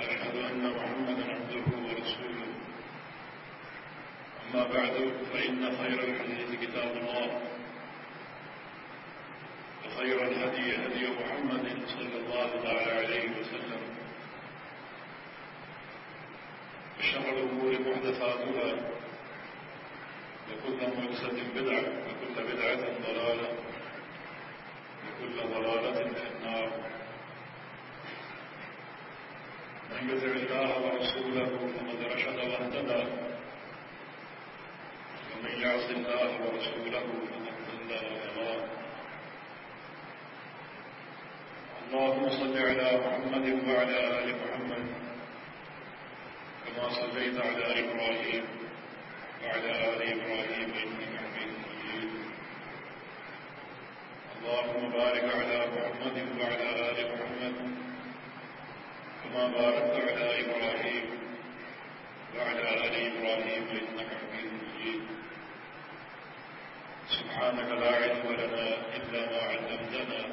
وأشهد أن محمدا عبده ورسوله. أما بعد فإن خير الحديث كتاب الله. وخير الهدي هدي محمد صلى الله تعالى عليه وسلم. وشر الأمور محدثاتها. وكل محدثة بدعة وكل بدعة ضلالة. وكل ضلالة في النار. من يطع الله ورسوله فقد رشد واهتدى ومن يعص الله ورسوله فقد ضل وضلال اللهم صل على محمد وعلى آل محمد كما صليت على إبراهيم وعلى آل إبراهيم إنك حميد مجيد. اللهم بارك على محمد وعلى آل محمد كما باركت على إبراهيم وعلى آل إبراهيم إنك حميد مجيد. سبحانك لا علم لنا إلا ما علمتنا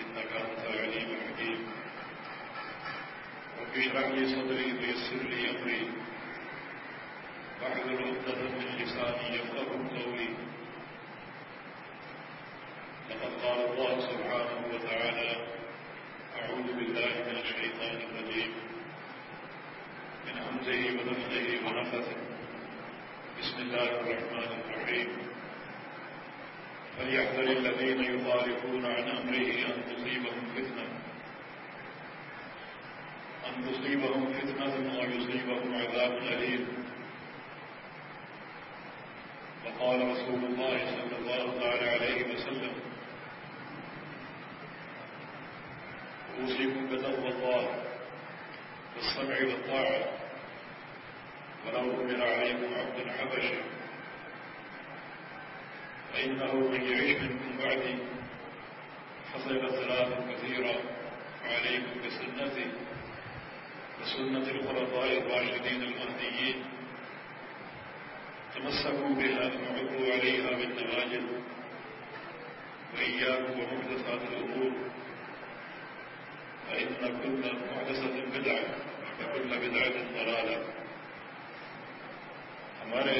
إنك أنت العليم الحكيم. رب اشرح لي صدري ويسر لي أمري. واحلل عقدة من لساني يفقه قولي. لقد قال الله سبحانه وتعالى أعوذ بالله من الشيطان الرجيم. من همزه ونفثه ونفثه. بسم الله الرحمن الرحيم. فليحذر الذين يخالفون عن أمره أن تصيبهم فتنة. أن تصيبهم فتنة أو يصيبهم عذاب أليم. وقال رسول الله صلى الله عليه وسلم أوصيكم بتقوى الله بالسمع والطاعة. ولو أمر عليكم عبد حبشي فإنه من يعيش منكم بعدي فصيب ثلاث كثيرا عليكم بسنتي وسنة الخلفاء الراشدين المهديين. تمسكوا بها وعضوا عليها بالنواجذ. وإياكم ومحدثات الأمور. فإن كل محدثة بدعة وكل بدعة ضلالة. ہمارے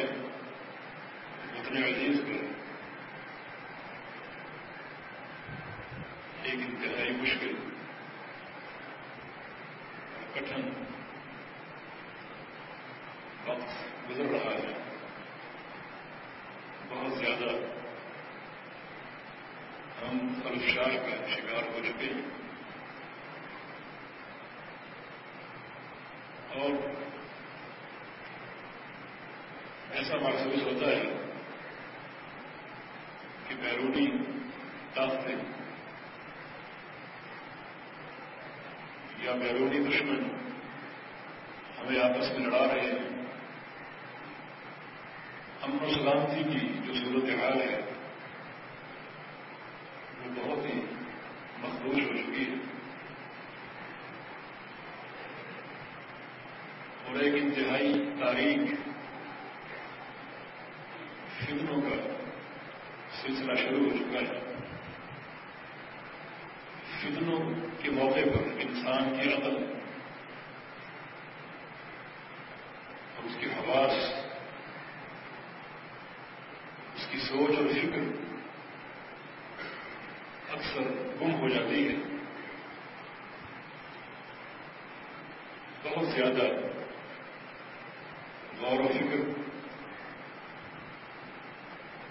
متن عزیز کو ایک انتہائی مشکل کٹھن وقت گزر رہا ہے بہت زیادہ ہم الفشار کا شکار ہو چکے ہیں اور ایسا محسوس ہوتا ہے کہ بیرونی طاقتیں یا بیرونی دشمن ہمیں آپس میں لڑا رہے ہیں۔ امن و سلامتی کی جو صورت حال ہے وہ بہت ہی مخدوش ہو چکی ہے۔ اور ایک انتہائی تاریخ فکروں کا سلسلہ شروع ہو چکا ہے فتنوں کے موقع پر انسان کی عقل اور اس کی حواس اس کی سوچ اور فکر اکثر گم ہو جاتی ہے بہت زیادہ غور و فکر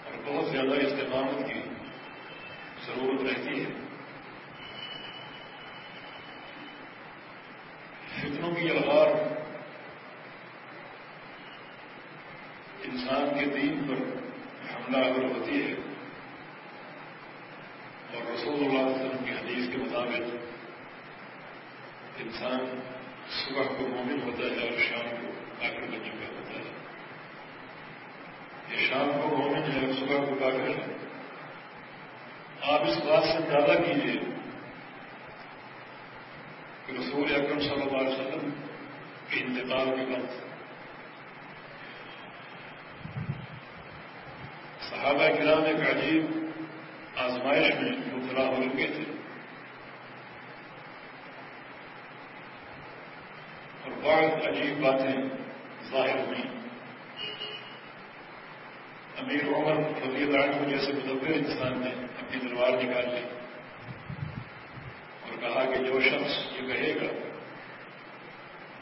اور بہت زیادہ استقامت کی ضرورت رہتی ہے فتنوں کی الغار انسان کے دین پر حملہ اگر ہوتی ہے اور رسول اللہ علیہ وسلم کی حدیث کے مطابق انسان صبح کو مومن ہوتا ہے اور شام کو یہ شام کو مومن ہے صبح کو کافر ہے آپ اس بات سے اندازہ کیجیے کہ رسول اکرم صلی اللہ علیہ وسلم کے انتقال کے وقت صحابہ کرام ایک عجیب آزمائش میں مبتلا ہو چکے تھے اور بہت عجیب باتیں ظاہر ہوئی امیر عمر رضی اللہ عنہ جیسے مدبر انسان نے اپنی تلوار نکال لی اور کہا کہ جو شخص یہ کہے گا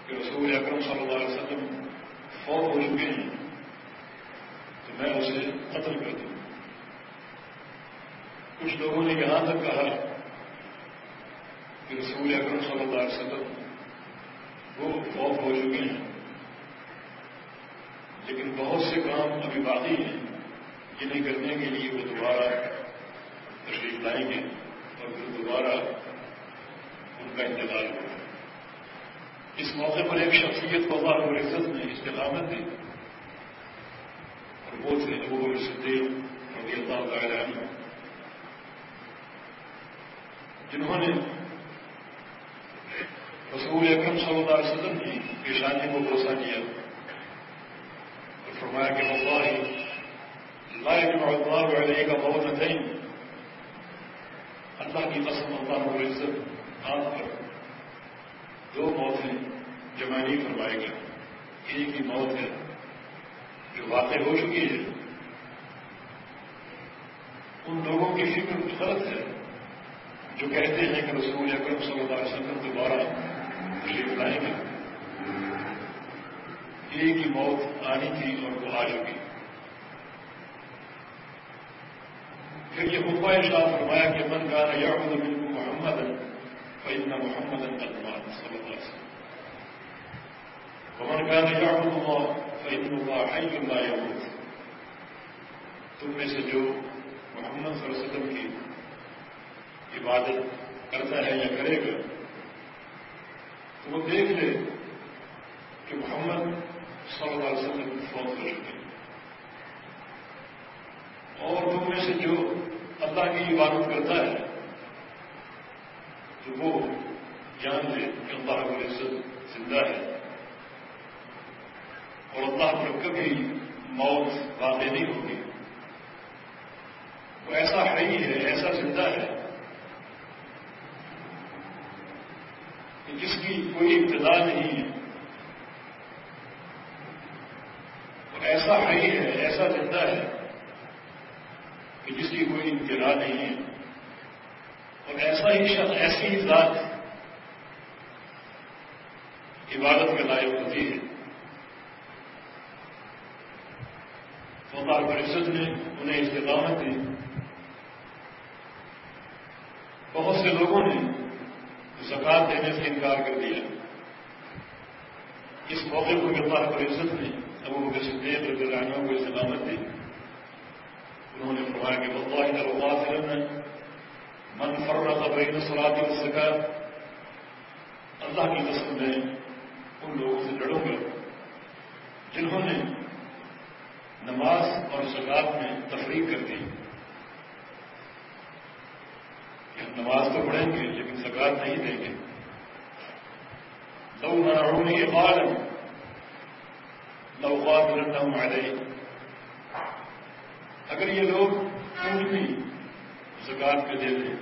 کہ رسول اکرم صلی اللہ علیہ وسلم فوت ہو چکے ہیں، تو میں اسے قتل کر دوں۔ کچھ لوگوں نے یہاں تک کہا کہ رسول اکرم صلی اللہ علیہ وسلم وہ فوت ہو چکے ہیں۔ لیکن بہت سے کام ابھی باقی ہیں۔ جنہیں کرنے کے لیے وہ دوبارہ تشریف لائیں گے اور پھر دوبارہ کا انتظار ہوا اس موقع پر ایک شخصیت کو اللہ اور عزت نے استقامت دی۔ اور وہ تھے ابو صدیق رضی اللہ تعالی عنہ۔ جنہوں نے رسول اکرم صلی اللہ علیہ وسلم کی پیشانی کو بھروسہ کیا۔ اور فرمایا کہ اللہ لائق اللہ علیہ کا بہت نہیں اللہ کی قسم اللہ اور عزت آپ پر دو موتیں جمع نہیں فرمائے گا ایک ہی موت ہے جو واقع ہو چکی ہے۔ ان لوگوں کی فکر غلط ہے جو کہتے ہیں کہ رسول اکرم صلی اللہ علیہ وسلم دوبارہ تشریف لائیں گے ایک ہی موت آنی تھی اور وہ آ چکی۔ پھر یہ خطبہ ارشاد فرمایا کہ من کا یعبد منکم محمد فإن محمدا قد مات صلى الله عليه وسلم۔ ومن كان يعبد الله فإن الله حي لا يموت تم میں سے جو محمد صلی اللہ علیہ وسلم کی عبادت کرتا ہے یا کرے گا وہ دیکھ لے کہ محمد صلی اللہ علیہ وسلم فوت ہو چکے اور تم میں سے جو اللہ کی عبادت کرتا ہے، تو وہ جان لے کہ اللہ کو عزت زندہ ہے۔ اور اللہ پر کبھی موت واقع نہیں ہوگی وہ ایسا ہے ہی ہے، ایسا زندہ ہے کہ جس کی کوئی ابتدا نہیں ہے۔ وہ ایسا ہے ہے، ایسا زندہ ہے کہ جس کی کوئی ابتدا نہیں ہے۔ اور ایسا ہی شخص، ایسی ہی ذات عبادت کے لائق ہوتی ہے۔ پر عزت نے انہیں استقامت دی۔ بہت سے لوگوں نے زکات دینے سے انکار کر دیا اس موقع کو اللہ پر عزت نے ابو بکر صدیق رضی اللہ عنہ کو استقامت دی۔ انہوں نے فرمایا کہ بہت اوقات ہے۔ من فرق بین صلاح والزکات اللہ کی قسم میں ان لوگوں سے لڑوں گا جنہوں نے نماز اور زکات میں تفریح کر دی کہ ہم نماز تو پڑھیں گے، لیکن زکات نہیں دیں گے۔ لو منعونی قال لو قاتلنهم علیہ۔ اگر یہ لوگ اونٹنی زکات کے دے دیں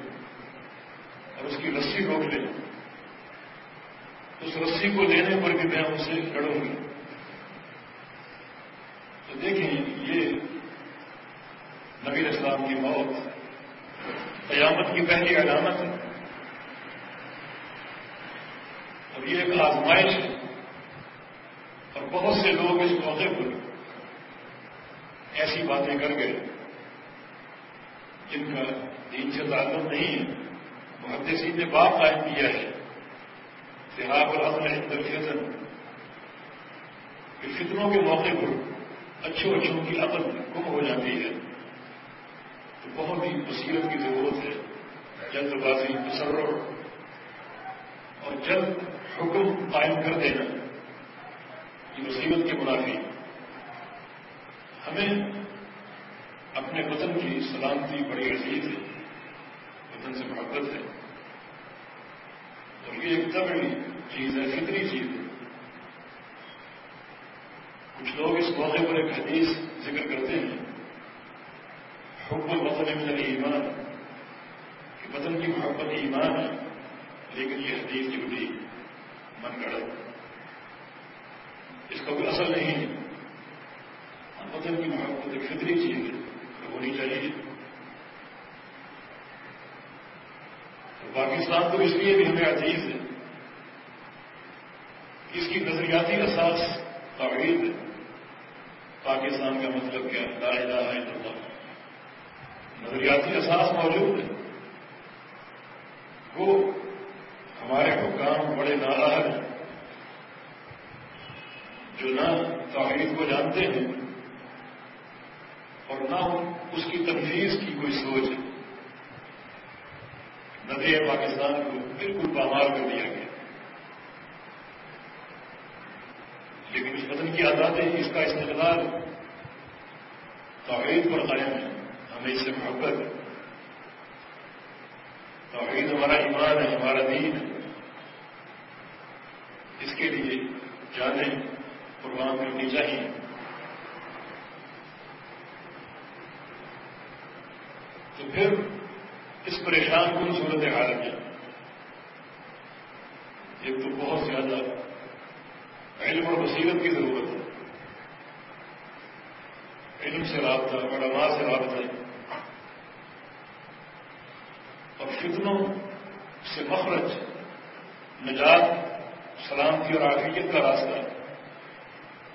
اور اس کی رسی روک لیں اس رسی کو لینے پر بھی میں ان سے لڑوں گی۔ تو دیکھیں، یہ نبی اسلام کی موت قیامت کی پہلی علامت ہے۔ اور یہ ایک آزمائش ہے اور بہت سے لوگ اس موقع پر ایسی باتیں کر گئے جن کا دین سے تعلق نہیں ہے۔ محدثین نے باپ قائم کیا ہے۔ لحاظ اور اپنے درفیزن کہ فطروں کے موقع پر اچھوں اچھوں کی عقل گم ہو جاتی ہے۔ تو بہت ہی بصیرت کی ضرورت ہے۔ جلد بازی مسرر اور جلد حکم قائم کر دینا۔ یہ مصیبت کے منافی ہمیں اپنے وطن کی سلامتی بڑی عزیز ہے۔ وطن سے محبت ہے۔ اور یہ ایک طبعی چیز ہے، فطری چیز ہے۔ کچھ لوگ اس موقع پر ایک حدیث ذکر کرتے ہیں۔ حب الوطن من ایمان کہ وطن کی محبت ایمان ہے لیکن یہ حدیث جھوٹی من گڑت اس کا کوئی اثر نہیں ہے۔ وطن کی محبت ایک فطری چیز ہے ہونی چاہیے۔ پاکستان تو اس لیے بھی ہمیں عزیز ہے اس کی نظریاتی اساس توحید ہے۔ پاکستان کا مطلب کیا لا الہ الا اللہ۔ نظریاتی اساس موجود ہے وہ ہمارے حکام بڑے ناراض ہیں۔ جو نہ توحید کو جانتے ہیں اور نہ اس کی تنفیذ کی کوئی سوچ ہے۔ نظریہ پاکستان کو بالکل پامال کر دیا گیا۔ لیکن اس وطن کی آزادی اس کا استقلال توحید پر قائم ہے۔ ہمیں اس سے محبت ہے۔ توحید ہمارا ایمان ہے، ہمارا دین ہے۔ اس کے لیے جانیں، قربان کرنی چاہیے۔ تو پھر اس پریشان کن صورت حال میں؟ ایک تو بہت زیادہ علم اور بصیرت کی ضرورت ہے۔ علم سے رابطہ، علماء سے رابطہ اور فتنوں سے مخرج، نجات سلامتی اور آفیت کا راستہ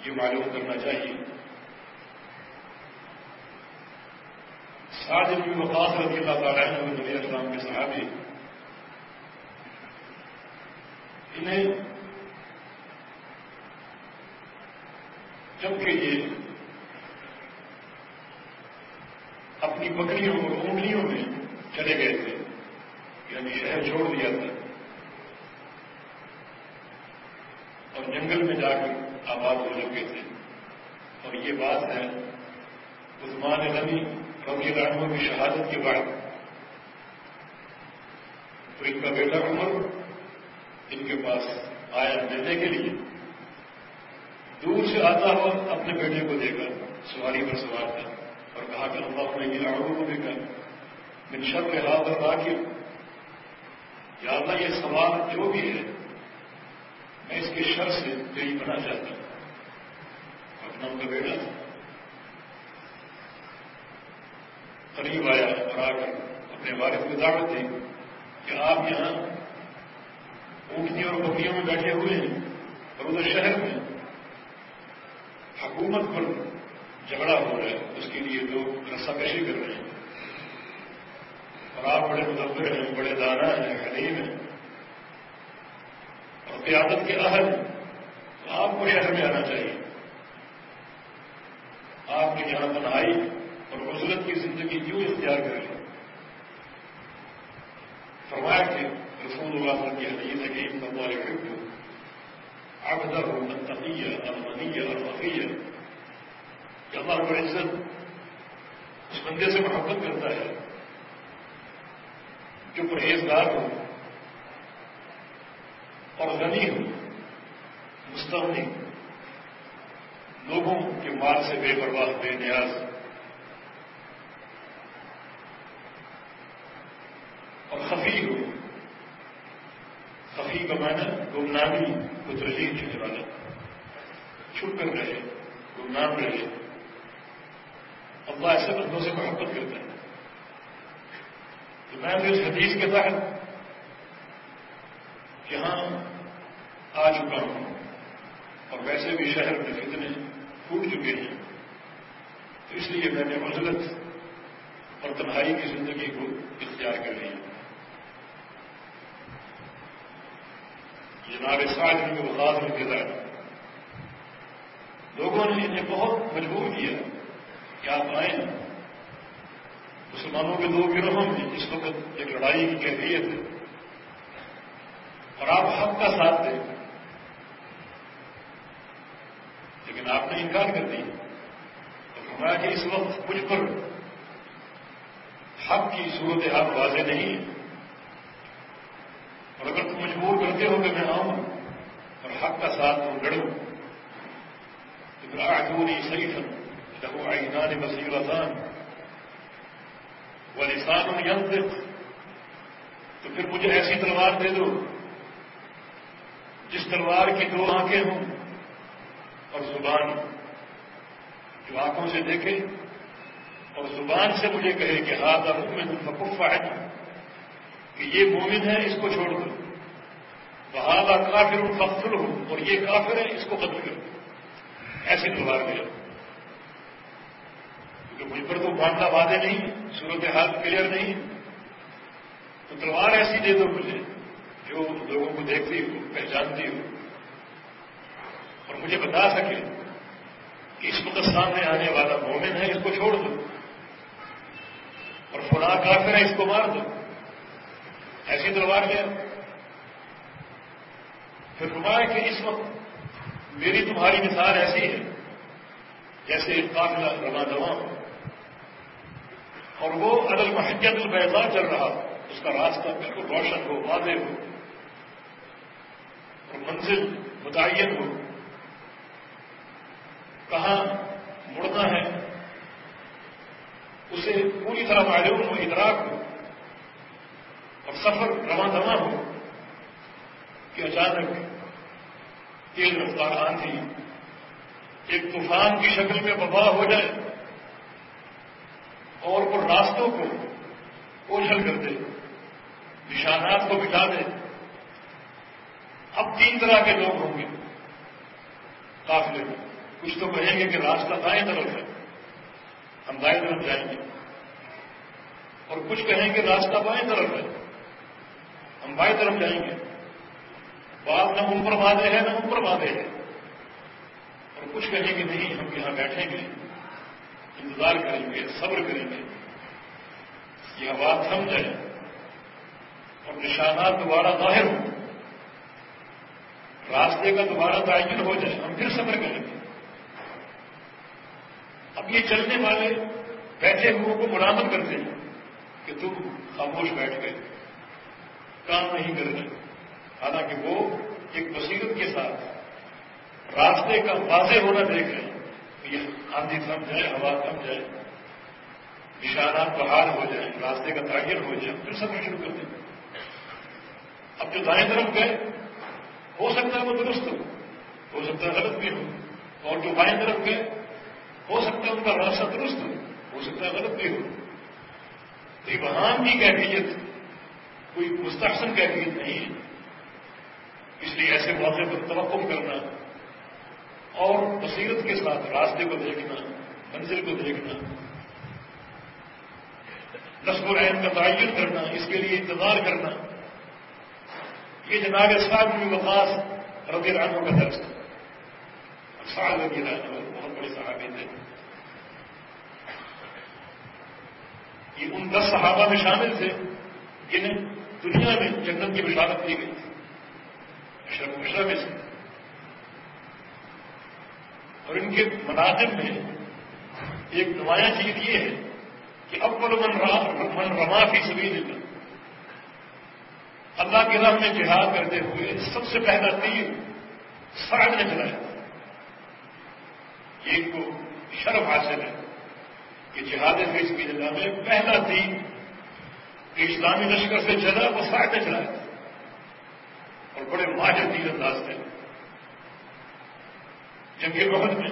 یہ معلوم کرنا چاہیے۔ سات ابن وقاص رضی اللہ تعالیٰ نے نبی اسلام کے صحابی، انہیں جبکہ یہ اپنی بکریوں اور اونگلیوں میں چلے گئے تھے یعنی شہر چھوڑ دیا تھا۔ اور جنگل میں جا کر آباد ہو چکے تھے۔ اور یہ بات ہے، عثمان غنی رضی اللہ کی شہادت کے بعد۔ تو ان کا بیٹا عمر ان کے پاس آیا ملنے کے لیے۔ دور سے آتا ہوا اپنے بیٹے کو دے کر سواری پر سوار تھا اور کہا کہ اللہ اپنے گراڑوں کو دے کر من شر کے ہاتھ اور راکب۔ یا اللہ، یہ سوال جو بھی ہے، میں اس کے شر سے کئی بنا چاہتا ہوں۔ اپنا ان کا بیٹا تھا قریب آیا اور آ کر اپنے والد کو دعوت دی کہ آپ یہاں اونٹنی اور بکریوں میں بیٹھے ہوئے ہیں اور ادھر شہر میں حکومت پر جھگڑا ہو رہا ہے۔ اس کے لیے لوگ رسا کشی کر رہے ہیں۔ اور آپ بڑے مدبر ہیں، بڑے دانا ہیں حلیم ہیں۔ اور قیادت کے اہل، آپ کو شہر میں آنا چاہیے۔ آپ نے یہاں بنائی اور عزلت کی زندگی کیوں اختیار کر لی؟ فرمایا کہ رسول اللہ کی حدیث ہے کہ ان اللہ يحب عبده التقي المني کہ اللہ رب العزت اس بندے سے محبت کرتا ہے۔ جو پرہیزگار ہو اور غنی ہو، مستغنی، لوگوں کے مال سے بے پرواہ، بے نیاز۔ اور خفی ہو، خفی کا معنی گمنامی کو ترجیح دینے والا چھپ کر رہے، گمنام رہے۔ اللہ ایسے بندوں سے محبت کرتا ہے۔ میں بھی اس حدیث کے تحت یہاں آ چکا ہوں اور ویسے بھی شہر میں فتنے ٹوٹ چکے ہیں۔ تو اس لیے میں نے مزلت اور تنہائی کی زندگی کو اختیار کر لی جناب ساج میں وقاص میں کہتا لوگوں نے انہیں بہت مجبور کیا کہ آپ آئیں۔ مسلمانوں کے دو گروہوں میں اس وقت ایک لڑائی کی کیفیت ہے۔ اور آپ حق کا ساتھ دیں لیکن آپ نے انکار کر دیا۔ فرمایا کہ اس وقت مجھ پر حق کی صورت حال واضح نہیں ہے۔ اور اگر تم مجبور کرتے ہو کہ میں آؤں اور حق کا ساتھ تو لڑوں تو پھر آجونی صحیح تھا جب وہ آئینان بصیر آسان وہ لسان ینطق تو پھر مجھے ایسی تلوار دے دو، جس تلوار کی دو آنکھیں ہوں اور زبان جو آنکھوں سے دیکھے اور زبان سے مجھے کہے کہ ہاتھ اور میں فکف ہے کہ یہ مومن ہے، اس کو چھوڑ دو۔ بہادا کافر فخر ہوں اور یہ کافر ہے، اس کو قتل کرو ایسی تلوار دے دو۔ کیونکہ مجھ پر تو معاملہ وعدے نہیں صورت حال کلیئر نہیں۔ تو تلوار ایسی دے دو مجھے جو لوگوں کو دیکھتی ہو، پہچانتی ہو۔ اور مجھے بتا سکے کہ اس وقت سامنے آنے والا مومن ہے، اس کو چھوڑ دو۔ اور فلاں کافر ہے، اس کو مار دو۔ ایسی تلوار گیا پھر فرمایا کہ اس وقت میری تمہاری مثال ایسی ہے، جیسے ایک قافلہ رواں دوا ہو۔ اور وہ عدل محجت البیضا چل رہا اس کا راستہ بالکل روشن ہو، واضح ہو۔ اور منزل متعین ہو۔ کہاں مڑنا ہے، اسے پوری طرح معلوم ہو، ادراک ہو۔ اور سفر رواں دواں ہو۔ کہ اچانک تیز رفتار آندھی، ایک طوفان کی شکل میں ببا ہو جائے۔ اور وہ راستوں کو اوجھل کر دے، نشانات کو بٹا دے۔ اب تین طرح کے لوگ ہوں گے۔ قافلے میں۔ کچھ تو کہیں گے کہ راستہ دائیں طرف ہے۔ ہم دائیں طرف جائیں گے۔ اور کچھ کہیں گے راستہ بائیں طرف ہے۔ ہم بائیں طرف جائیں گے۔ بات نہ ان پر وعدے ہیں نہ ان پر وعدے ہیں اور کچھ کہیں گے نہیں، ہم یہاں بیٹھیں گے۔ انتظار کریں گے، صبر کریں گے۔ یہ بات تھم جائے اور نشانات دوبارہ ظاہر ہوں۔ راستے کا دوبارہ تعین ہو جائے، ہم پھر صبر کریں گے۔ اب یہ چلنے والے بیٹھے ہوئے کو مرامت کرتے ہیں کہ تم خاموش بیٹھ گئے، کام نہیں کر رہے۔ حالانکہ وہ ایک بصیرت کے ساتھ راستے کا واضح ہونا دیکھ رہے ہیں۔ یہ آندھی تھم جائے، ہوا تھم جائے نشانات بحال ہو جائیں راستے کا تعین ہو جائے، پھر سب شروع کر دیں۔ اب جو دائیں طرف گئے، ہو سکتا ہے وہ درست ہو ہو سکتا ہے غلط بھی ہو، اور جو بائیں طرف گئے، ہو سکتا ہے ان کا راستہ درست ہو ہو سکتا ہے غلط بھی ہو۔ تو ابہام کی کیفیت، کوئی مستحسن کیفیت نہیں ہے۔ اس لیے ایسے موقع پر توقف کرنا اور بصیرت کے ساتھ راستے کو دیکھنا، منزل کو دیکھنا۔ نصب العین کا تعین کرنا، اس کے لیے انتظار کرنا۔ یہ جناب اسلام کی وقاص ربی رانوں کا درج ہے۔ سال ربی رانو بہت بڑے صحابی تھے۔ یہ ان دس صحابہ میں شامل تھے جنہیں دنیا میں جنت کی بشارت دی گئی۔ تھی اشرف مشرف میں سے۔ اور ان کے مناظر میں ایک نمایاں چیز یہ ہے کہ اول من من رما کی سبھی اللہ اللہ کے راہ میں جہاد کرتے ہوئے سب سے پہلا تیر سڑک نے چلایا یہ کو شرف حاصل ہے کہ جہاد فیس کی جگہ میں پہلا تیر کہ اسلامی لشکر سے چلا وہ سڑک نے چلایا تھا اور بڑے ماہر تیر انداز تھے جنگ بہت میں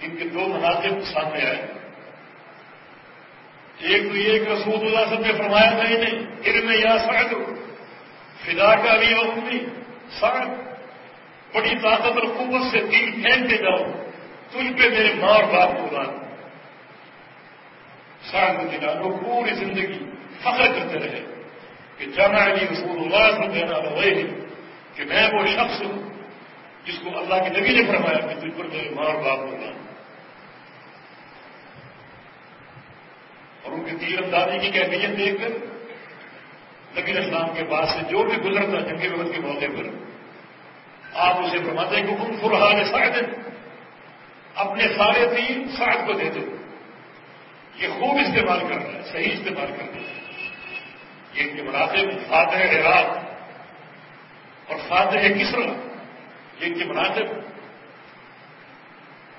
ان کے دو مناظر سامنے آئے۔ ایک تو یہ کہ رسول اللہ سب نے فرمایا تھا انہیں ارم یا سڑک فدا کا ابھی امی سڑک بڑی طاقت اور قوت سے تیر پھینک کے جاؤ، تجھ پہ میرے ماں اور باپ کو بات۔ سڑک دلا وہ پوری زندگی فخر کرتے رہے کہ جانا علی رسول اللہ سے دینا وہی کہ میں وہ شخص ہوں جس کو اللہ کے نبی نے فرمایا کہ تجھ پر میرے ماں اور باپ کو اور ان کی تیر اندازی کی کیفیت دیکھ کر نبی اسلام کے بعد سے جو بھی گزرتا جنگی وقت کے موقع پر، آپ اسے فرماتے ہیں کہ ان فرحان شاید اپنے سارے تین ساٹھ کو دے دو۔ یہ خوب استعمال کر رہا ہے، صحیح استعمال کر رہا ہے۔ یہ مناسب فاتح عراق اور فاتح کسرا یہ کے مناسب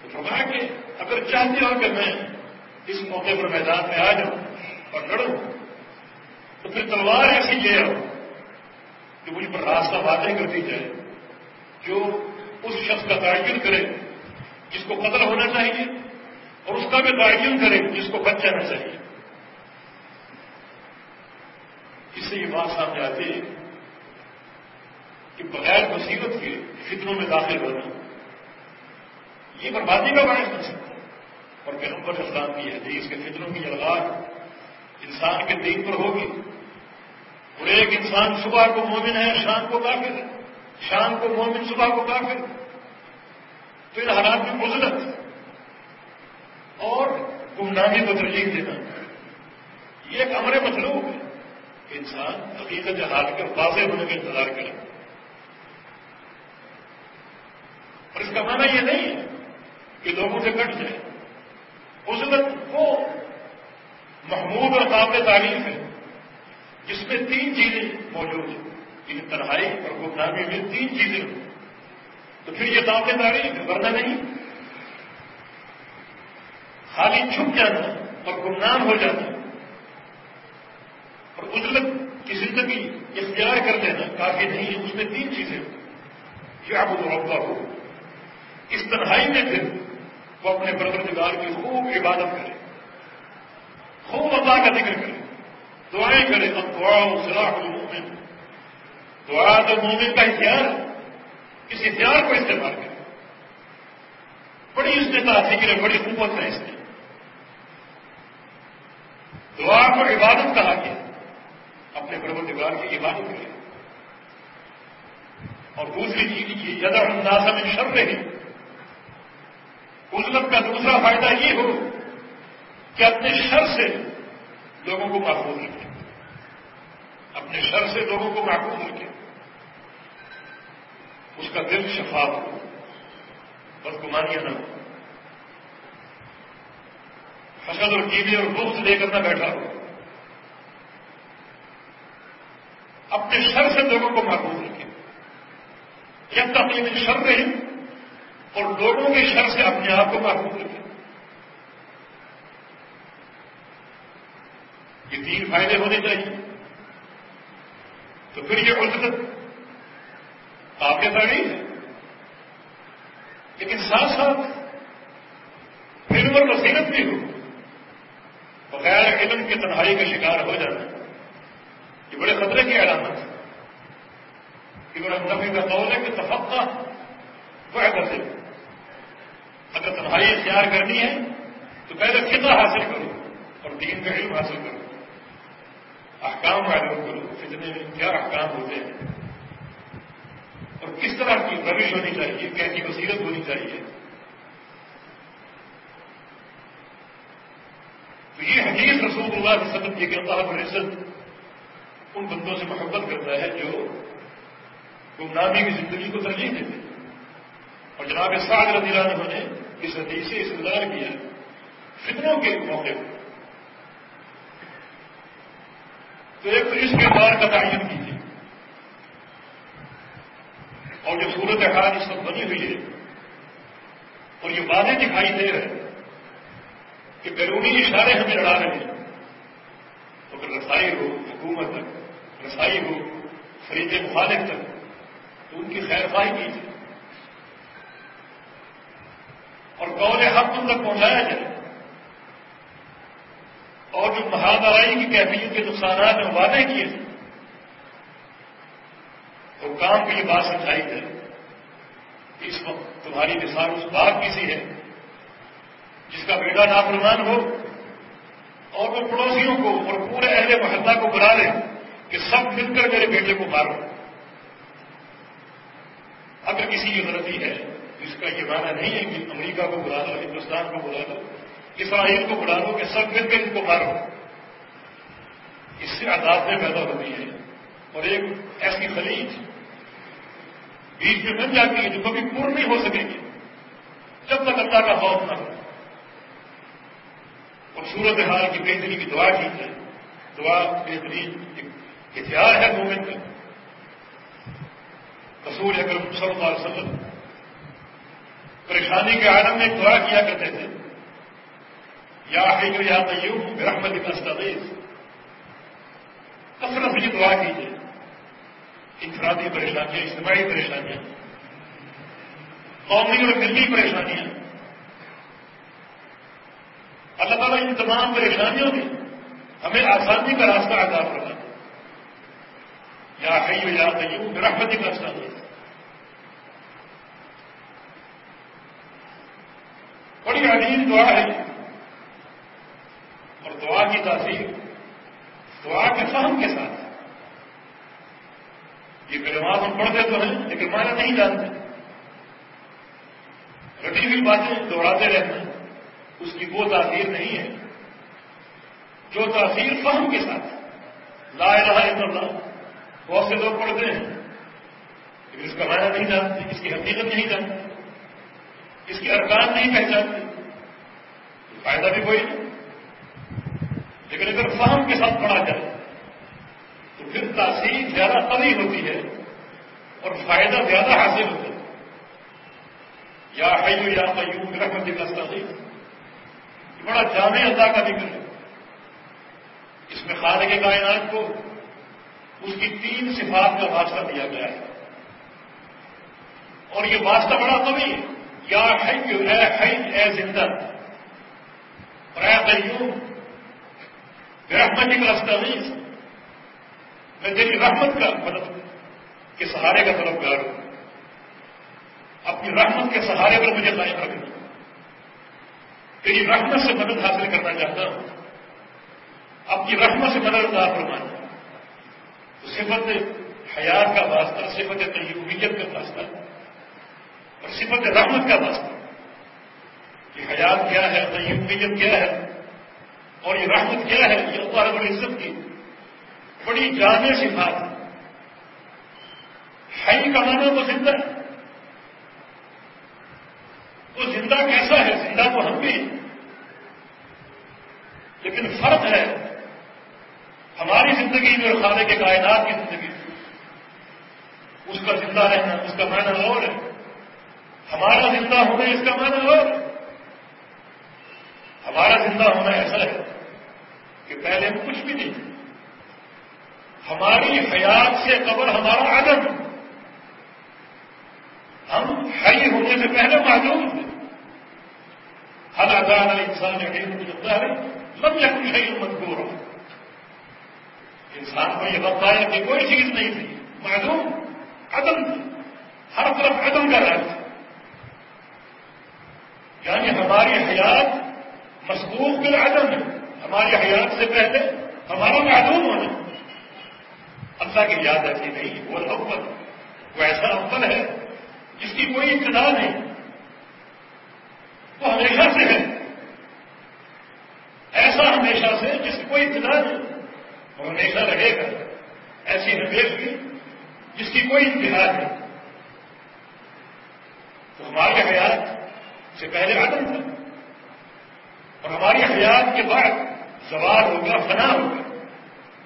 تو کہ اگر چاہتے ہو کہ میں اس موقع پر میدان میں آ جاؤں اور لڑوں، تو پھر تلوار ایسی لے آؤ کہ مجھ پر راستہ واضح کر دی جائے، جو اس شخص کا تعین کرے جس کو قتل ہونا چاہیے اور اس کا بھی تعین کرے جس کو بچ جانا چاہیے۔ اس سے یہ بات سامنے آتی ہے کہ بغیر مصیبت کے فطروں میں داخل ہونا یہ بربادی کا باعث بن سکتا ہے۔ اور پیغمبر اسلام کی حدیث کے فطروں کی الغاز انسان کے دین پر ہوگی۔ اور ایک انسان صبح کو مومن ہے، شام کو کافر ہے۔ شام کو مومن، صبح کو کافر تو ان حالات میں مزلت اور گمنامی کو ترجیح دینا یہ ایک امر مطلوب ہے کہ انسان حقیقت حال کے واضح ہونے کا انتظار کرے۔ اور اس کا معنی یہ نہیں ہے کہ لوگوں سے کٹ جائے۔ عزلت وہ محمود اور قابل تعریف ہے جس میں تین چیزیں موجود ہیں یعنی تنہائی اور گمنامی میں تین چیزیں ہوں تو پھر یہ قابل تعریف ہے، ورنہ نہیں۔ خالی چھپ جانا اور گمنام ہو جانا اور عزلت کی زندگی اختیار کر لینا کافی نہیں ہے، اس میں تین چیزیں کیا وہ روکا ہو اس تنہائی میں پھر وہ اپنے پروردگار کی خوب عبادت کرے۔ خوب اللہ کا ذکر کرے۔ دعائیں کرے۔ اب دعا صلاح المومن دعا تو مومن کا اختیار اس اختیار کو استعمال کرے۔ بڑی اس نے فکر ہے، بڑی قوت ہے اس نے دعا کو عبادت کہا گیا۔ اپنے پروردگار کی عبادت کرے۔ اور دوسری چیز یہ یدا اندازہ میں شر رہی عزلت کا دوسرا فائدہ یہ ہو کہ اپنے شر سے لوگوں کو محفوظ رکھے اپنے شر سے لوگوں کو محفوظ رکھے اس کا دل شفاف ہو بس گمانیاں نہ ہو حسد اور ٹی وی اور بکس لے کر نہ بیٹھا ہو۔ اپنے شر سے لوگوں کو محفوظ رکھے جب تک یہ شر رہے اور لوگوں کے شر سے اپنے آپ کو محفوظ رکھے یہ تین فائدے ہونے چاہیے۔ تو پھر یہ عزت آپ کے نہیں ہے لیکن ساتھ ساتھ علم اور بصیرت بھی ہو۔ بغیر علم کی تنہائی کا شکار ہو جانا۔ یہ بڑے خطرے کی علامت ہے۔ کہ نفی کا قول ہے کہ تفقہ وہ ہے اگر تنہائی اختیار کرنی ہے، تو پہلے فطر حاصل کرو اور دین کا علم حاصل کرو۔ احکام معلوم کرو، فتنے میں کیا احکام ہوتے ہیں۔ اور کس طرح کی روش ہونی چاہیے، کیسی وسیلت ہونی چاہیے۔ تو یہ حدیث رسول اللہ کی سبق یہ کہ اللہ العزت ان بندوں سے محبت کرتا ہے جو گمنامی کی زندگی کو ترجیح دیتے ہیں۔ اور جناب سعد رضی اللہ عنہ نے اس حدیث سے استدار کیا فتنوں کے موقع پر۔ تو ایک تو اس کردار کا تعین کیجیے۔ اور جو صورت حال اس وقت بنی ہوئی ہے، اور یہ واضح دکھائی دے رہے ہیں کہ بیرونی اشارے ہمیں لڑا رہے ہیں۔ تو اگر رسائی ہو، حکومت تک، رسائی ہو، فریق مخالف تک، تو ان کی خیر خواہی کیجیے۔ اور قول حق ان تک پہنچایا جائے اور جو مہامارائی کی کیفیت کے نقصانات ہیں وعدے کیے تو کام کو یہ بات سمجھائی ہے اس وقت تمہاری مثال اس بات کی سی ہے، جس کا بیٹا نافرمان ہو، اور وہ پڑوسیوں کو اور پورے اہل محلہ کو بلا لیں کہ سب مل کر میرے بیٹے کو مارو۔ اگر کسی کی غلطی ہے اس کا یہ معنی نہیں ہے کہ امریکہ کو بلا لو، ہندوستان کو بلا لو، اسرائیل کو بلا لو کہ سب مل کر ان کو مارو۔ اس سے عدالتیں پیدا ہوتی ہیں۔ اور ایک ایسی خلیج بیچ میں بن جاتی ہے جو کبھی پور نہیں ہو سکے گی، جب تک اللہ کا خوف نہ ہو۔ اور صورت حال کی بہتری کی دعا کی جائے۔ دعا بہترین ہتھیار ہے مومن کا۔ رسول اکرم صلی اللہ علیہ وسلم پریشانی کے عالم میں دعا کیا کرتے تھے۔ یا جو یا تیوب برحمت کستاویز کثرت سے دعا کیجیے انفرادی پریشانیاں، اجتماعی پریشانیاں۔ قومی اور ملی پریشانیاں۔ اللہ تعالیٰ ان تمام پریشانیوں میں ہمیں آسانی کا راستہ آگاہ کرنا یا کہیں یا تیوب برحمت کستاویز بڑی عظیم دعا ہے۔ اور دعا کی تاثیر دعا کے فہم کے ساتھ یہ کلمات ہم پڑھتے تو ہیں، لیکن مانا نہیں جانتے۔ رٹی ہوئی باتیں دوہراتے رہتے ہیں۔ اس کی وہ تاثیر نہیں ہے۔ جو تاثیر فہم کے ساتھ لا الہ الا اللہ۔ بہت سے لوگ پڑھتے ہیں، لیکن اس کا معنی نہیں جانتے، اس کی حقیقت نہیں جانتے۔ اس کے ارکان نہیں پہچانتے۔ فائدہ بھی کوئی نہیں۔ لیکن اگر فہم کے ساتھ پڑھا جائے، تو پھر تاثیر زیادہ قوی ہوتی ہے اور فائدہ زیادہ حاصل ہوتا ہے۔ یا حیو یا قیوم رحمت تاثیر بڑا جامع اللہ کا ذکر ہے۔ اس میں خالق کائنات کو اس کی تین صفات کا واسطہ دیا گیا ہے۔ اور یہ واسطہ بڑا قوی ہے۔ یا حیو اے حی، اے زندہ۔ اور اے قیوم رحمت کا استعمیر میں تیری رحمت کا مدد کے سہارے کا طرف گار ہوں۔ اپنی رحمت کے سہارے پر مجھے قائم رکھنا۔ تیری رحمت سے مدد حاصل کرنا چاہتا ہوں۔ اپنی رحمت سے مدد دار فرمانا۔ صفت حیات کا واسطہ، صفت تیوبیت کا واسطہ۔ اور صفت رحمت کا واسطہ۔ کہ حیات کیا ہے؟ تیوبیت کیا ہے؟ اور یہ رحمت کیا ہے؟ یہ اللہ رب العزت کی بڑی جامع سی بات ہے کا مانا تو زندہ ہے۔ وہ زندہ کیسا ہے؟ زندہ تو ہم بھی لیکن فرق ہے ہماری زندگی میں اور خانے کے کائنات کی زندگی۔ اس کا زندہ رہنا، اس کا معنی اور ہے۔ ہمارا زندہ ہونا اس کا معنی اور ہمارا زندہ ہونا ایسا ہے کہ پہلے ہم کچھ بھی نہیں۔ ہماری حیات سے قبر ہمارا عدم۔ ہم ہری ہونے سے پہلے معلوم تھے ہر آزاد انسان نے مجھے ہے لب یا کچھ ہے مجبور ہو انسان کو یہ وقت آیا کہ کوئی چیز نہیں تھی۔ معلوم عدم تھی۔ ہر طرف عدم کا رہا تھا یعنی ہماری حیات مضبوط بالعدم ہے۔ ہماری حیات سے پہلے ہمارا معلوم ہونا۔ اللہ کی یاد ایسی نہیں، وہ اول وہ ایسا اول ہے جس کی کوئی ابتدا نہیں۔ وہ ہمیشہ سے ہے۔ ایسا ہمیشہ سے جس کی کوئی ابتدا نہیں۔ وہ ہمیشہ رہے گا۔ ایسی نویش کی جس کی کوئی انتہا نہیں۔ تو ہماری حیات سے پہلے آدم تھا اور ہماری حیات کے بعد سوال ہوگا، فنا ہوگا۔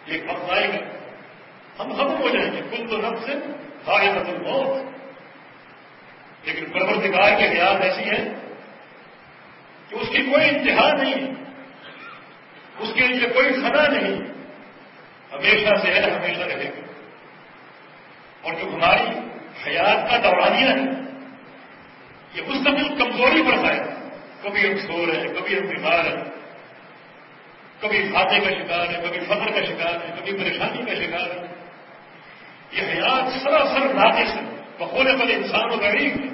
ایک وقت آئے گا۔ ہم ختم ہو جائیں گے۔ کل تو نب سے ہائے مطلب موت لیکن پرورتگار کی حیات ایسی ہے کہ اس کی کوئی انتہا نہیں، اس کے لیے کوئی فنا نہیں۔ ہمیشہ سے ہے، ہمیشہ رہے گا۔ اور جو ہماری حیات کا دورانیہ ہے یہ مستقل کمزوری بڑھتا ہے کبھی ہم سو رہے ہیں، کبھی ہم بیمار ہیں۔ کبھی کھاتے کا شکار ہے کبھی فخر کا شکار ہے کبھی پریشانی کا شکار ہے یہ حیات سراسر ناقص ہے بخونے والے انسان و غریب۔ ہے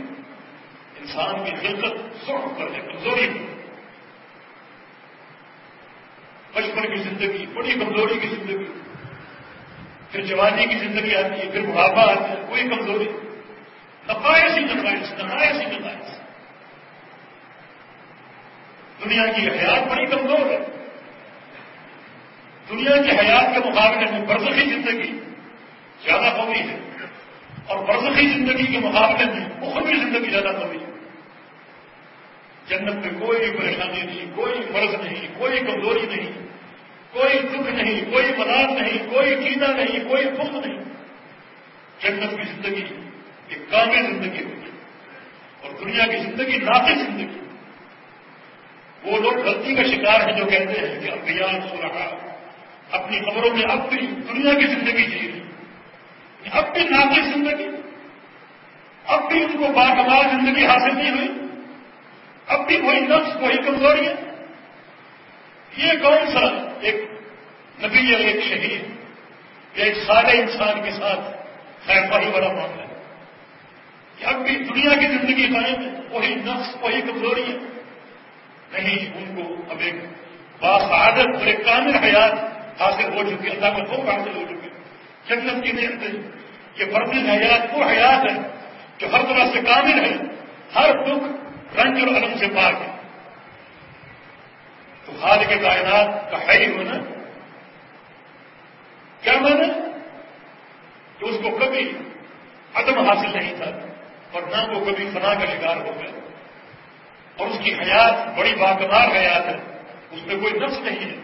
انسان کی خلقت سوڑ پر ہے، کمزوری بچپن کی زندگی، بڑی کمزوری کی زندگی۔ پھر جوانی کی زندگی آتی ہے، پھر بڑھاپا آتا ہے کوئی کمزوری۔ نقائص ہی نقائص نقائص ہی دنیا کی حیات بڑی کمزور ہے۔ دنیا کی حیات کے مقابلے میں برزخی زندگی زیادہ قوی ہے۔ اور برزخی زندگی کے مقابلے میں اخروی زندگی زیادہ قوی ہے۔ جنت میں کوئی پریشانی نہیں، کوئی مرض نہیں، کوئی کمزوری نہیں، کوئی دکھ نہیں، کوئی مداد نہیں، کوئی کینا نہیں، کوئی خود نہیں۔ جنت کی زندگی ایک کامل زندگی ہوگی اور دنیا کی زندگی ناقص زندگی وہ لوگ غلطی کا شکار ہیں جو کہتے ہیں کہ ابیان سو رہا اپنی خبروں میں اب بھی دنیا کی زندگی جی رہی اب بھی ناقص زندگی۔ اب بھی ان کو باکمال زندگی حاصل نہیں ہوئی۔ اب بھی وہی نفس، وہی کمزوری ہے یہ کون سا ایک نبی یا ایک شہید یا ایک سارے انسان کے ساتھ خیر والا معاملہ ہے؟ کہ اب بھی دنیا کی زندگی قائم ہے، وہی نفس، وہی کمزوری ہے۔ نہیں، ان کو اب ایک باسعادت اور ایک کامل حیات حاصل ہو چکی اللہ کا خوب حاصل ہو چکی جنت کی نعمت یہ فرض حیات، وہ حیات ہے جو ہر طرح سے کامل ہے ہر دکھ، رنج اور علم سے پاک ہے تو خال کے کائنات کا ہے ہی ہونا۔ کیا مانا؟ کہ اس کو کبھی عدم حاصل نہیں تھا۔ اور نہ وہ کبھی فنا کا شکار ہو گیا اور اس کی حیات بڑی باقدار حیات ہے، اس میں کوئی نفس نہیں ہے۔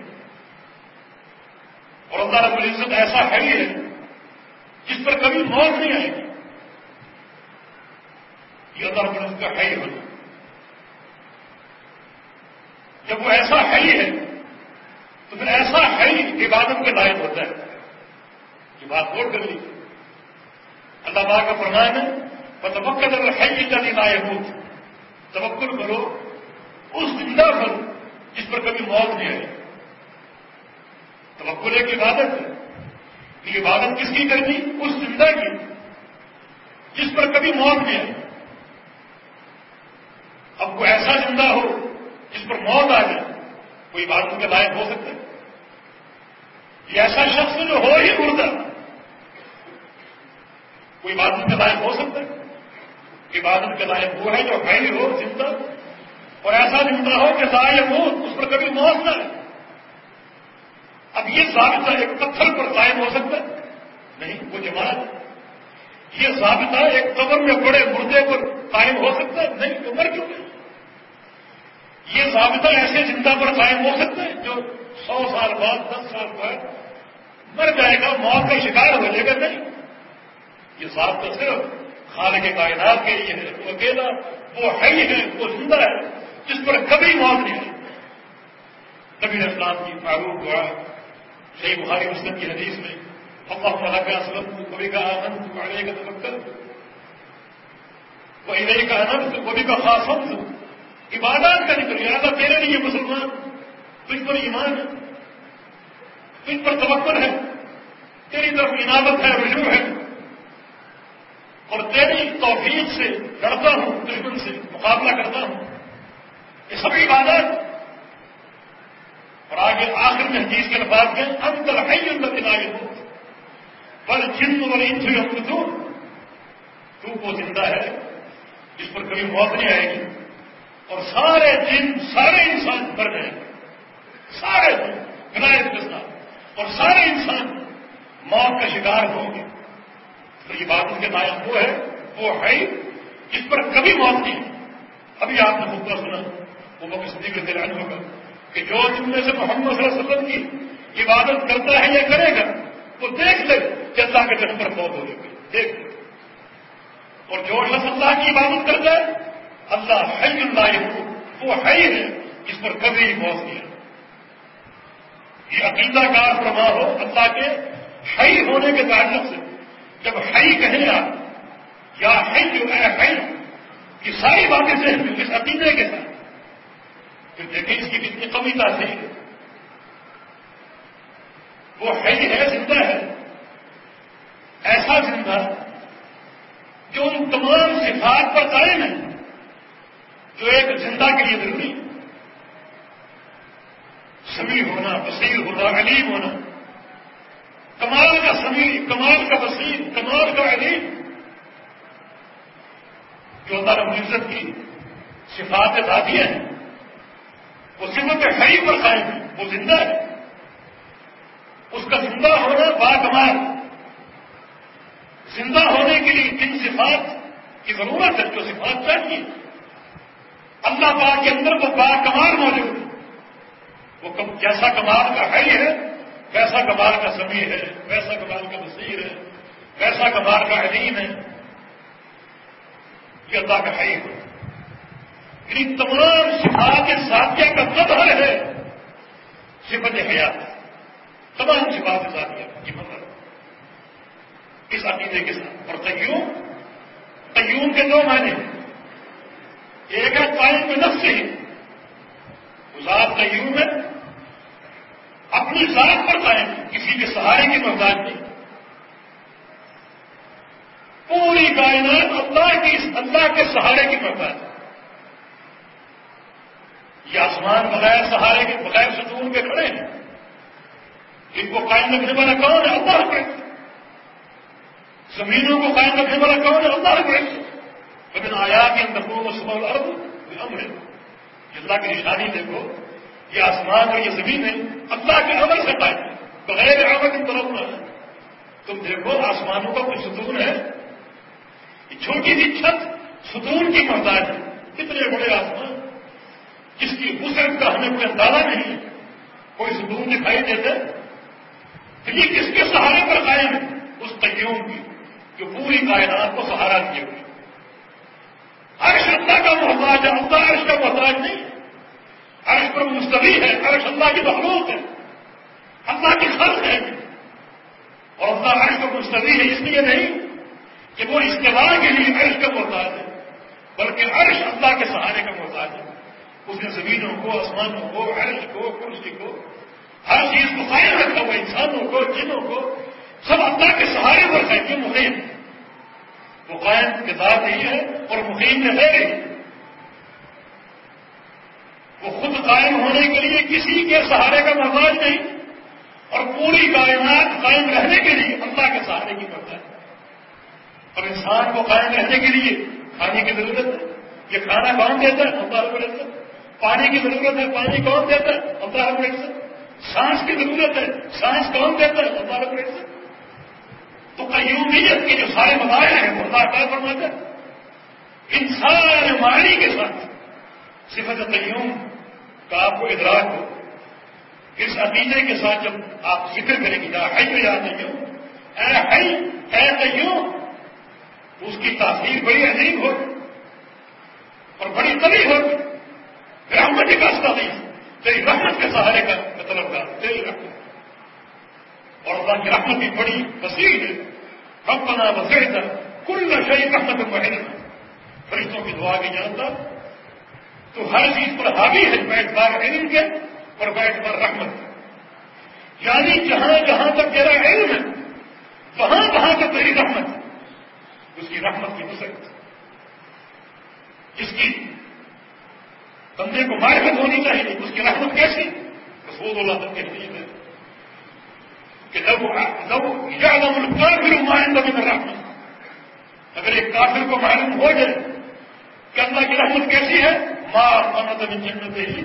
اور اللہ رب العزت ایسا ہے ہی ہے، جس پر کبھی موت نہیں آئے گی۔ یہ اللہ رب العزت کا ہے ہی ہونا۔ جب وہ ایسا ہے ہی ہے، تو پھر ایسا ہے ہی عبادت کے لائق ہوتا ہے۔ یہ بات نوٹ کر لیجیے اللہ تعالیٰ کا فرمان ہے مطلب اگر ہے ہی کا دن آئے ہو توکل کرو، اس زندہ پر جس پر کبھی موت نہیں آئی. توکل ایک عبادت ہے. یہ عبادت کس کی کرنی؟ اس زندہ کی. جس پر کبھی موت نہیں آئی. اب کوئی ایسا زندہ ہو جس پر موت آ جائے، کوئی عبادت کے لائق ہو سکتا ہے؟ یہ ایسا شخص جو ہو ہی مردہ. کوئی عبادت کے لائق ہو سکتا ہے؟ عبادت کے لائق وہ ہے جو ہے ہی ہو زندہ اور ایسا زندہ ہو کہ لائق ہو اس پر کبھی موت نہ ہے اب یہ ضابطہ ایک پتھر پر قائم ہو سکتا ہے۔ نہیں، وہ جماعت۔ یہ ضابطہ ایک قبر میں بڑے مردے پر قائم ہو سکتا ہے۔ نہیں تو مر کیوں نہیں یہ ضابطہ ایسے زندہ پر قائم ہو سکتا ہے جو سو سال بعد، دس سال بعد مر جائے گا، موت کا شکار ہو جائے گا۔ نہیں، یہ ضابطہ صرف خالق کے کائنات کے لیے ہے۔ وہ اکیلا، وہ ہے ہی ہے، وہ زندہ ہے، جس پر کبھی موت نہیں ہے۔ نبی اسلام کی فاروق دعا، صحیح بخاری مسلم کی حدیث میں، اللہ تعالیٰ کا اسلم کبھی کا آنند پڑھنے کا تفکر وہ ادھر کا آنند کبھی کا خاص ہم عبادات کا نکل اللہ تیرے لیے مسلمان، تجھ پر ایمان ہے، تجھ پر توکل ہے، تیری طرف عنابت ہے، رجوع ہے تیری توفیق سے لڑتا ہوں، دشمن سے مقابلہ کرتا ہوں۔ یہ سب عبادت اور آگے آخر میں حدیث کے لفاظ کے اندر ہے اندر دلائی ہو پر جن والی ان تو تو وہ زندہ ہے جس پر کبھی موت نہیں آئے گی۔ اور سارے جن، سارے انسان مر جائیں سارے بنا کے ساتھ۔ اور سارے انسان موت کا شکار ہوں گے تو یہ بات اس کے لائق وہ ہے وہ ہے جس پر کبھی موت نہیں ابھی آپ نے خطبہ سنا، وہ مکہ صدیق کے دلان ہوگا کہ جو تم میں سے محمد صلی اللہ علیہ وسلم کی عبادت کرتا ہے یا کرے گا، وہ دیکھ لے کہ اللہ کے جنم پر موت ہو جائے گی دیکھ لے۔ اور جو شخص اللہ کی عبادت کرتا ہے، اللہ ہے اللہ وہ ہے ہی ہے، جس پر کبھی موت نہیں ہے۔ یہ عقیدہ کار فرما ہو، اللہ کے ہی ہونے کے تعلق سے۔ جب ہائی کہیں آپ یا ہائی جو ہے ہائی یہ ساری باتیں سے اس عقیدے کے ساتھ۔ تو دیکھیں اس کی کتنی کمی صحیح ہے۔ وہ ہے ہے زندہ ہے۔ ایسا زندہ جو ان تمام صفات پر قائم ہے، جو ایک زندہ کے لیے ضروری سمیع ہونا، بصیر ہونا، علیم ہونا۔ کمال کا سمیع کمال کا وسیع، کمال کا علیم۔ جو اللہ رب العزت کی صفات ذاتیہ ہیں، وہ صفت ہری پر قائم ہے وہ زندہ ہے اس کا زندہ ہونا با کمال زندہ ہونے کے لیے کن صفات کی ضرورت ہے؟ جو صفات چاہیے۔ اللہ پاک کے اندر وہ با کمال موجود ہے وہ جیسا کمال کا ہے ہے ویسا کمال کا سمی ہے، ویسا کمال کا وسیع ہے، ویسا کمال کا علیم ہے یہ اللہ کا حی ہے ان یعنی تمام صفات ذاتیہ کا مظہر ہے۔ صفت حیات، تمام صفات ذاتیہ یہ مطلب اس عقیدے کے ساتھ۔ اور قیوم قیوم کے دو معنی ایک ہے قائم میں نفس ہی۔ ذات قیوم ہے اپنی ذات پر قائم کسی کے سہارے کی محتاج نہیں۔ پوری کائنات اللہ کی اللہ کے سہارے کی محتاج یہ آسمان بغیر سہارے کے، بغیر ستون کے کھڑے ہیں۔ ان کو قائم رکھنے والا کون ہے؟ اللہ کے۔ زمینوں کو قائم رکھنے والا کون ہے؟ اللہ کے۔ لیکن آیا کے اندر کو سب ارب ہم ہے اللہ کی نشانی دیکھو۔ یہ آسمان اور یہ زمین ہے۔ اللہ کے عمل سے قائم بغیر عمل کی طرف نہ ہے تم دیکھو، آسمانوں کا کوئی ستون ہے؟ یہ چھوٹی سی چھت ستون کی محتاج ہے۔ کتنے بڑے آسمان۔ جس کی وسعت کا ہمیں کوئی اندازہ نہیں۔ ہے کوئی ستون دکھائی دیتا یہ کس کے سہارے پر قائم ہے؟ اس قیوم کی، جو پوری کائنات کو سہارا دیے ہوئے۔ عرش اللہ کا محتاج ہے اللہ عرش کا محتاج نہیں۔ عرش پر مستوی ہے عرش اللہ کی مخلوق ہے۔ اللہ کی خرچ ہے۔ اور اللہ عرش پر مستوی ہے، اس لیے نہیں کہ وہ استعمال کے لیے عرش کا محتاج ہے، بلکہ عرش اللہ کے سہارے کا محتاج ہے۔ اس نے زمینوں کو، آسمانوں کو، عرش کو، کرسی کو، ہر چیز کو قائم رکھا ہوا انسانوں کو، جنوں کو، سب اللہ کے سہارے پر ہے۔ یہ مقیم وہ قائم کتاب نہیں ہے اور مقیم میں ہے۔ وہ خود قائم ہونے کے لیے کسی کے سہارے کا محتاج نہیں اور پوری کائنات قائم رہنے کے لیے اللہ کے سہارے کی پڑتا ہے۔ اور انسان کو قائم رہنے کے لیے کھانے کی ضرورت ہے۔ یہ کھانا کون دیتا ہے؟ اللہ رب العزت پانی کی ضرورت ہے، پانی کون دیتا ہے؟ اللہ رب العزت سانس کی ضرورت ہے، سانس کون دیتا ہے؟ اللہ رب العزت تو قیومیت کے جو سارے مظاہر ہیں، وہ اللہ کیا فرماتا ہے ان سارے معنی کے ساتھ صفت قیوم کا آپ کو ادراک ہو۔ اس عقیدے کے ساتھ جب آپ ذکر کریں گے ہے تو یاد نہیں اے ہئی اے اس کی تاثیر بڑی عظیم ہو اور بڑی طبی ہو۔ رحمت کا راستہ نہیں تیری رحمت کے سہارے کا مطلب کا تیری رحمت۔ اور اللہ کی رحمت بھی بڑی وسیع ہے۔ ربنا وسیع کل شہی رحمت مہینہ فرشتوں کی دعا کی جانتا تو ہر چیز پر حاوی ہے بیٹھ بار علم کے اور بیٹھ بار رحمت یعنی جہاں جہاں تک تیرا علم ہے، وہاں وہاں تک تیری رحمت اس کی رحمت کی مسئلہ جس کی بندے کو معرفت ہونی چاہیے، اس کی رحمت کیسی؟ رسول اللہ تک کہتی ہے کہ لو لو زیادہ ملک بھی نمائندہ میں رحمت اگر ایک کافر کو معلوم ہو جائے کہ اللہ کی رحمت کیسی ہے ماں محمد ابن جنت ہی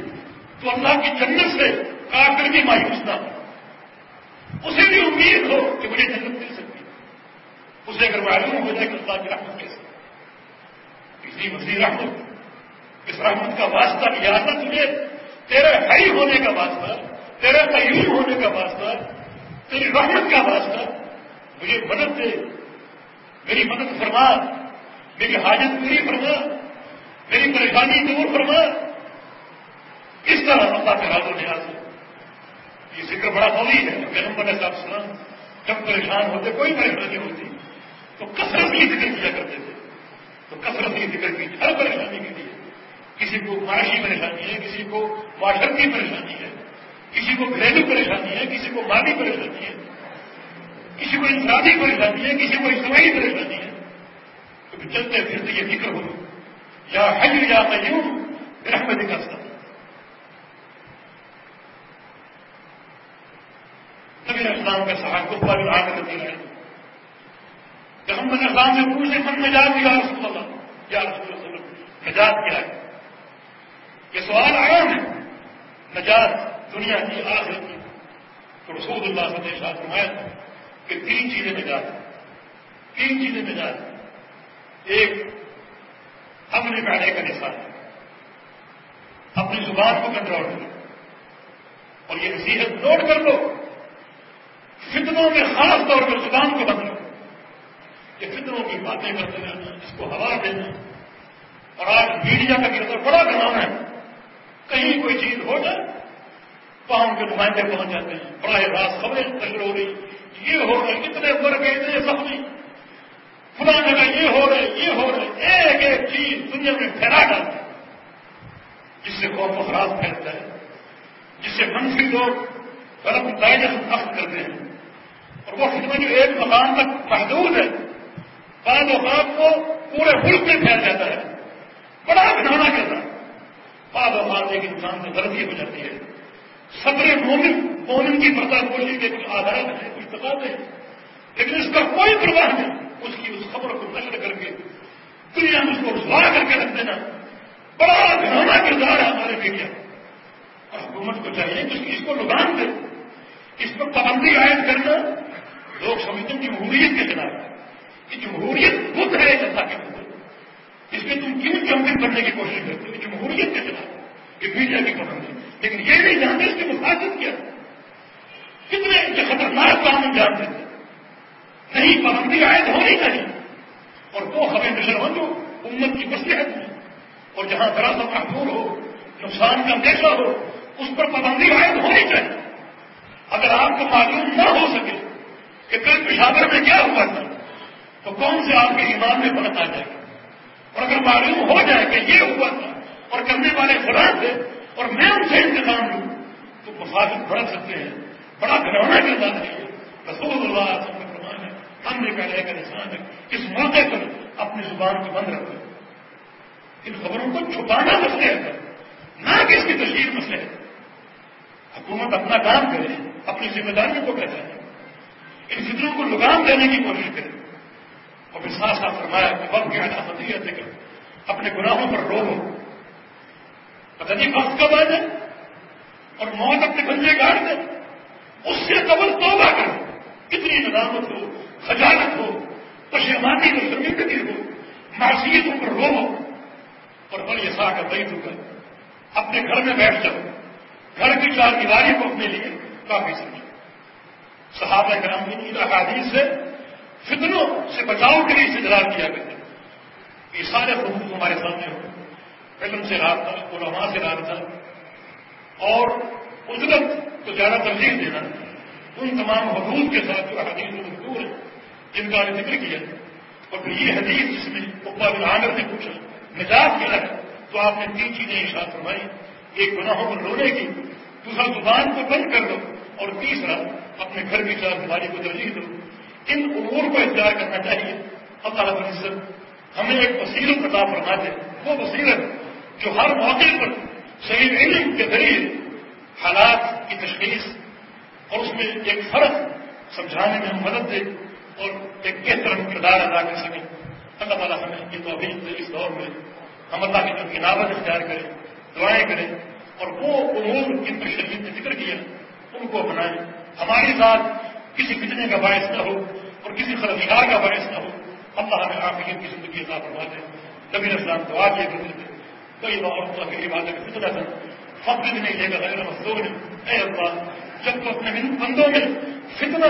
تو اللہ کی جنت سے کافر بھی مایوس نہ ہو۔ اسے بھی امید ہو کہ مجھے جنت مل سکتی اسے اگر معلوم ہو جائے کہ اللہ کی رحمت کیسی اسی وسیع رحمت، اس رحمت کا واسطہ لہٰذا تجھے۔ تیرے حی ہونے کا واسطہ، تیرے قیوم ہونے کا واسطہ، تیری رحمت کا واسطہ۔ مجھے مدد دے، میری مدد فرما، میری حاجت پوری فرما۔ میری پریشانی دور فرما۔ کس طرح اللہ کے راز و نیاز ہے یہ ذکر بڑا قوی ہے۔ جنم بنے صاحب سلام جب پریشان ہوتے، کوئی پریشانی ہوتی، تو کثرت ہی ذکر کیا کرتے تھے۔ تو کثرت ہی ذکر کی، ہر پریشانی کے لیے کسی کو معاشی پریشانی ہے، کسی کو معاشرتی پریشانی ہے، کسی کو گھریلو پریشانی ہے، کسی کو مالی پریشانی ہے، کسی کو انسانی پریشانی ہے، کسی کو اجتماعی پریشانی ہے۔ تو چلتے پھرتے یہ فکر ہو یا حج یا قیوم رحمت کا سب نبی اسلام کا سہار کو پر آ کر دیا ہے کہ ہم نے اسلام سے پوچھے من نجات یا رسول اللہ، یا رسول اللہ نجات کیا ہے یہ سوال عام ہے، نجات دنیا کی آخر کی. تو رسول اللہ نے ساتھ فرمایا کہ تین چیزیں نجات ہیں، تین چیزیں نجات ہیں. ایک امن کانے کا نشان ہے اپنی زبان کو کنٹرول کرو اور یہ نصیحت نوٹ کر لو، فتنوں میں خاص طور پر زبان کو بند کرو یہ فتنوں کی باتیں کرتے رہنا، اس کو ہوا دینا۔ اور آج میڈیا کا کردار بڑا گناؤ ہے۔ کہیں کوئی چیز ہو جائے تو ہم کے نمائندے پہنچ جاتے ہیں۔ بڑا راست خبریں نشر ہو رہی یہ ہو رہے کتنے مر گئے اتنے زخمی۔ فلاں جگہ یہ ہو رہے یہ ہو رہے ایک ایک چیز دنیا میں پھیلا ڈالتا ہے جس سے قوم و پھیلتا ہے، جس سے منفی لوگ غلط دائرے سے کرتے ہیں۔ اور وہ خدمت جو ایک مقام تک محدود ہے بعض اوقات کو پورے ملک میں پھیل جاتا ہے۔ بڑا گھنانا کرتا ہے۔ بعض اوقات ایک انسان سے غلطی ہو جاتی ہے۔ صبر مومن مومن کی پردہ گوشی کے کچھ آدھار ہیں، کچھ تقاضے ہیں، لیکن اس کا کوئی پرواہ نہیں۔ اس کی اس خبر کو نشر کر کے دنیا میں اس کو رسوا کر کے رکھ دینا۔ بڑا گھرانا کردار ہے ہمارے میڈیا اور حکومت کو چاہیے کہ اس کو لگان دے، اس پر پابندی عائد کرنا۔ لوگ سمجھتے ہیں جمہوریت کے خلاف کہ جمہوریت خود ہے جنتا کے اندر اس میں تم کیوں چمپن کرنے کی کوشش کرتے ہو؟ جمہوریت کے خلاف کہ میڈیا کی پابندی۔ لیکن یہ نہیں جانتے اس کی مفاظت کیا۔ کتنے کے خطرناک کام جانتے تھے نہیں پابندی عائد ہونی چاہیے اور وہ ہمیں نشر ہو جو امت کی مسلحت میں اور جہاں ذرا سا محدود ہو نقصان کا اندیشہ ہو، اس پر پابندی عائد ہونی چاہیے اگر آپ کو معلوم نہ ہو سکے کہ کل پشاور میں کیا ہوا تھا، تو کون سے آپ کے ایمان میں فرق آ جائے؟ گا اور اگر معلوم ہو جائے کہ یہ ہوا تھا اور کرنے والے خراب تھے اور میں ان سے انتظام لوں، تو مفادت بڑھ سکتے ہیں۔ بڑا گھرونا کردار ہے۔ رسول اللہ ہم نے کہا کا نشان ہے اس موقع پر اپنی زبان کو بند رکھو۔ ان خبروں کو چھپانا مسئلہ ہے۔ نہ کہ اس کی تشہیر مسئلہ ہے۔ حکومت اپنا کام کرے، اپنی ذمہ داریوں کو پہچانے ان فطروں کو لگام دینے کی کوشش کرے۔ اور پھر ساتھ ساتھ فرمایا کہ وقت کی حقیقت دے کر اپنے گناہوں پر رو ہو پتہ نہیں وقت کب آ جائے اور موت اپنے بندے گاڑ دے اس سے قبل توبہ کرو۔ کتنی ندامت ہو۔ خجالت ہو، پشیمانی ہو شرمندگی ہو معصیتوں پر رو ہو۔ اور بڑی سا کا بئی کر، اپنے گھر میں بیٹھ جاؤ۔ گھر کی چار دیواری کو اپنے لیے کافی سمجھو۔ صحابہ کرام کی احادیث سے فتنوں سے بچاؤ کے لیے استدار کیا کرتے یہ سارے حقوق ہمارے سامنے ہو۔ علم سے رابطہ، علماء سے رابطہ۔ اور اجرت کو زیادہ ترجیح دینا۔ ان تمام حدود کے ساتھ جو حدیث مجبور ہیں جن کا نے ذکر کیا اور پھر یہ حدیث جس میں بن عامر نے پوچھا مزاج کیا ہے؟ تو آپ نے تین چیزیں اشاعت فرمائی۔ ایک گناہوں پر رونے کی، دوسرا زبان کو بند کر دو اور تیسرا اپنے گھر کی چار بیماری کو ترجیح دو۔ ان امور کو اختیار کرنا چاہیے۔ اللہ رب العزت ہمیں ایک وسیلت عطا فرما دے وہ وسیلت جو ہر موقع پر صحیح علم کے ذریعے حالات کی تشخیص اور اس میں ایک فرق سمجھانے میں مدد دے۔ اور ایک بہتر کردار ادا کر سکیں۔ اللہ تعالیٰ ہمیں یہ تو اس دور میں۔ ہم اللہ کی طرف عنابت اختیار کریں، دعائیں کریں اور وہ امور جن پر شریف نے ذکر کیا، ان کو اپنائیں۔ ہماری ذات کسی فتنے کا باعث نہ ہو اور کسی خرابیار کا باعث نہ ہو۔ اللہ ہمیں آپ کی زندگی عطا فرما دیں نبی اسلام دعا کیے کرتے تھے، کوئی عورتوں کی عبادت فتنا تھا فخر بھی نہیں لے گا غیر مزدور نے اے اللہ جب تو اپنے بندوں میں فتنا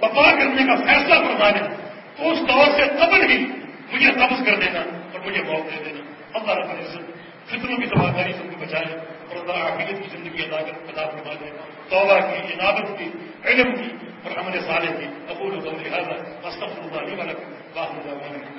بپا کرنے کا فیصلہ کروا دیں تو اس دور سے قبل ہی مجھے قبض کر دینا اور مجھے موت دے دینا۔ اللہ رب العزت فتنوں کی تباہداری سے کو بچائے اور اللہ عقیدت کی زندگی ادا کر ادا کروا دے۔ توبہ کی عنابت کی، علم کی اور ہمارے سالے کی۔ قبول و لہٰذا استفر اللہ علیہ